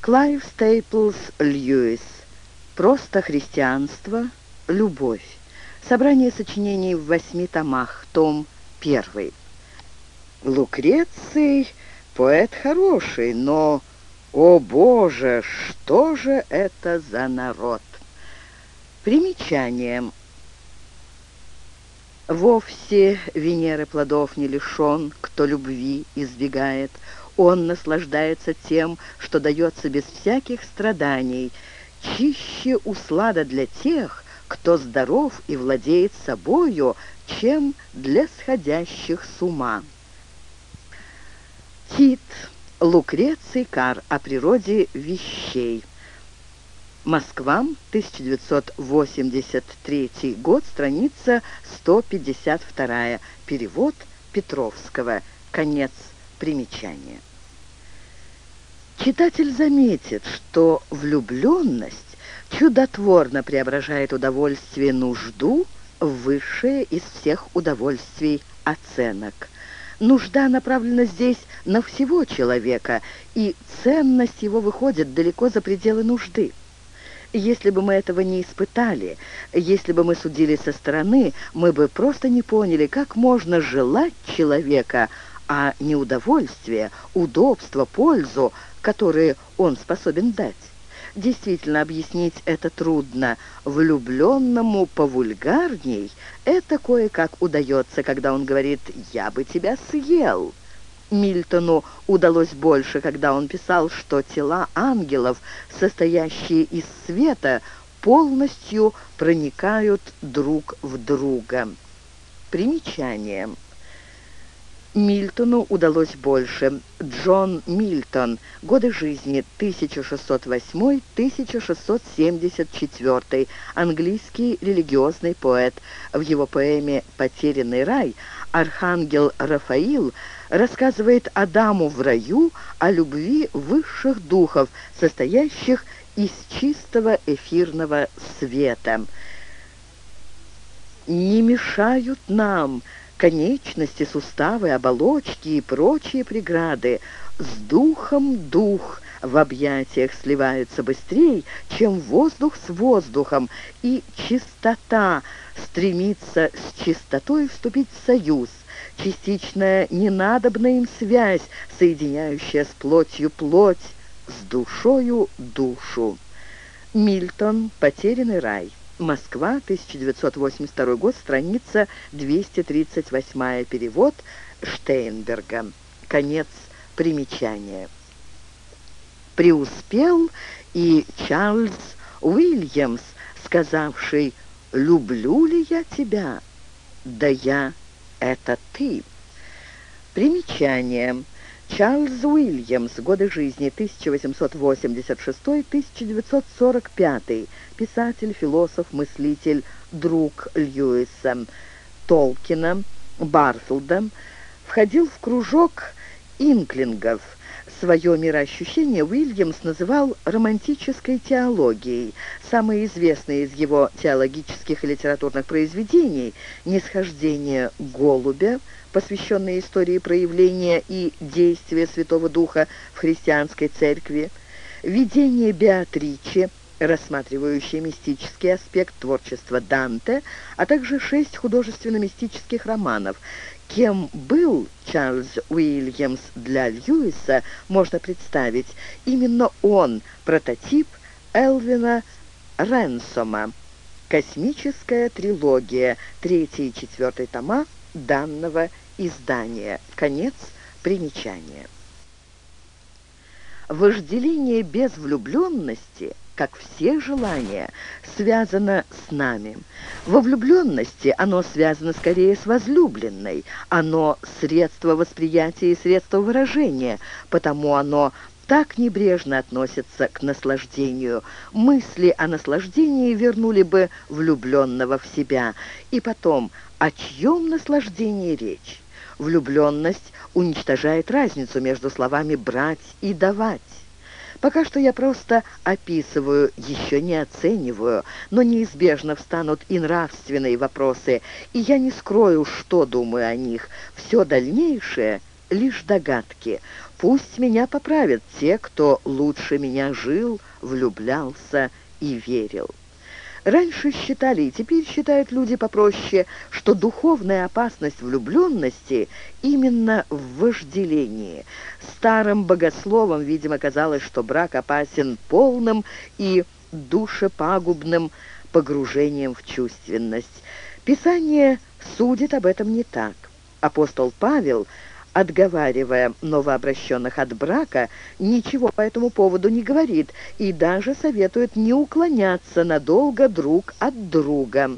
Клайв Стейплс Льюис. Просто христианство. Любовь. Собрание сочинений в восьми томах. Том первый. Лукреций поэт хороший, но, о боже, что же это за народ? Примечание. Вовсе Венеры плодов не лишен, кто любви избегает. Он наслаждается тем, что дается без всяких страданий. Чище услада для тех, кто здоров и владеет собою, чем для сходящих с ума. Тит, Лукреций Кар о природе вещей. Москва, 1983 год, страница 152. Перевод Петровского. Конец примечания. Читатель заметит, что влюбленность чудотворно преображает удовольствие нужду в высшее из всех удовольствий оценок. Нужда направлена здесь на всего человека, и ценность его выходит далеко за пределы нужды. Если бы мы этого не испытали, если бы мы судили со стороны, мы бы просто не поняли, как можно желать человека, а не удовольствие, удобство, пользу, которые он способен дать. Действительно, объяснить это трудно. Влюбленному повульгарней это кое-как удается, когда он говорит «я бы тебя съел». Мильтону удалось больше, когда он писал, что тела ангелов, состоящие из света, полностью проникают друг в друга. Примечание. Мильтону удалось больше. Джон Мильтон. Годы жизни 1608-1674. Английский религиозный поэт. В его поэме «Потерянный рай» архангел Рафаил рассказывает Адаму в раю о любви высших духов, состоящих из чистого эфирного света. «Не мешают нам конечности, суставы, оболочки и прочие преграды. С духом дух в объятиях сливаются быстрее, чем воздух с воздухом, и чистота стремится с чистотой вступить в союз, частичная ненадобная им связь, соединяющая с плотью плоть, с душою душу. Мильтон «Потерянный рай». Москва, 1982 год, страница 238, перевод Штейнберга. Конец примечания. Преуспел и Чарльз Уильямс, сказавший «Люблю ли я тебя?» «Да я — это ты». Примечание. Чарльз Уильямс. Годы жизни 1886-1945. Писатель, философ, мыслитель, друг Льюиса Толкина, Барфилда. Входил в кружок инклингов – Свое мироощущение Уильямс называл романтической теологией. Самые известные из его теологических и литературных произведений «Нисхождение голубя», посвященное истории проявления и действия Святого Духа в христианской церкви, «Видение Беатриче», рассматривающее мистический аспект творчества Данте, а также шесть художественно-мистических романов, Кем был Чарльз Уильямс для Льюиса, можно представить. Именно он – прототип Элвина Ренсома. Космическая трилогия, третий и четвертый тома данного издания. Конец примечания. Вожделение без влюбленности – как все желания, связано с нами. Во влюбленности оно связано скорее с возлюбленной. Оно средство восприятия и средство выражения, потому оно так небрежно относится к наслаждению. Мысли о наслаждении вернули бы влюбленного в себя. И потом, о чьем наслаждении речь? Влюбленность уничтожает разницу между словами «брать» и «давать». Пока что я просто описываю, еще не оцениваю, но неизбежно встанут и нравственные вопросы, и я не скрою, что думаю о них. Все дальнейшее — лишь догадки. Пусть меня поправят те, кто лучше меня жил, влюблялся и верил. Раньше считали, и теперь считают люди попроще, что духовная опасность влюбленности именно в вожделении. Старым богословам, видимо, казалось, что брак опасен полным и душепагубным погружением в чувственность. Писание судит об этом не так. Апостол Павел – отговаривая новообращенных от брака, ничего по этому поводу не говорит и даже советует не уклоняться надолго друг от друга.